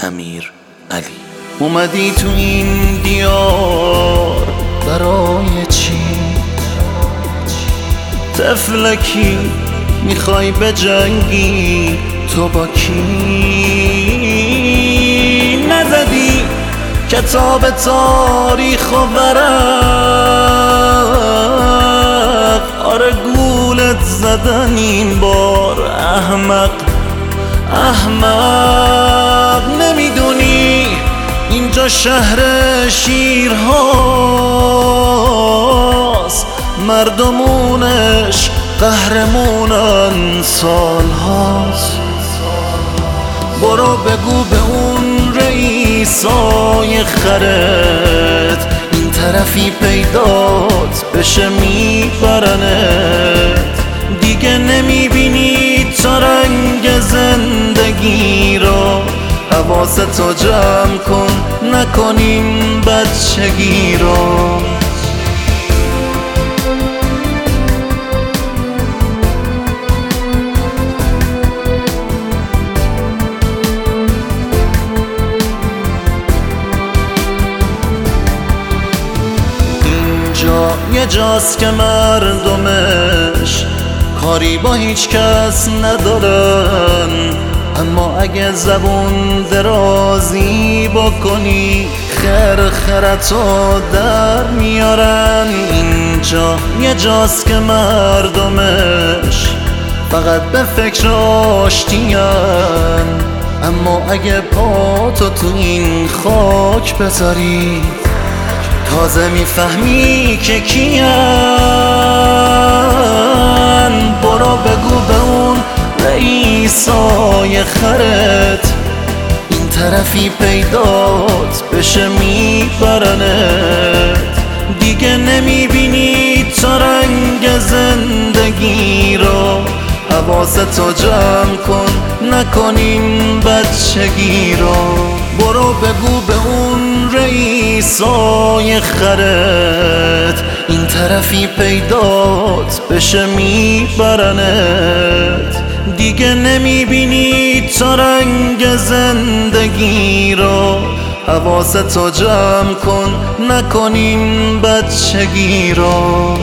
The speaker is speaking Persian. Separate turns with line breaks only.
امیر علی. اومدی تو این دیار برای چی؟ تفلکی می‌خوای به جنگی تو با کی؟ نزدی کتاب تاریخ و ورق. آره گولت زدن این بار احمق احمق. اینجا شهر شیرهاست. مردمونش قهرمونن سالهاست. برو بگو به اون رئیسای خرت. این طرفی پیدات بشه میبرنت. دیگه نمی‌بینی تا رنگ زندگی. حواستو جمع کن نکنیم بچگی رو اینجا یه جاست که مردمش کاری با هیچ کس ندارن. اما اگه زبون درازی بکنی خر خرتو در میارن. اینجا یه جاست که مردمش فقط به فکر آشتین اما اگه پاتو تو این خاک بذاری تازه می‌فهمی که کیان. خرت. این طرفی پیدات بشه میبرنت. دیگه نمی‌بینی تا رنگ زندگی رو حواستو جمع کن نکنیم بچگی رو برو بگو به اون رئیسای خرت. این طرفی پیدات بشه میبرنت. دیگه نمی‌بینی تا رنگ زندگی رو. حواستو جمع کن نکنیم بچگی رو.